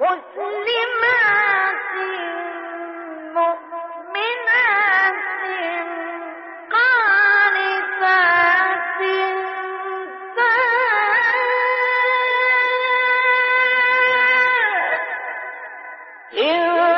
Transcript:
قتل مؤمنات قانتات سائر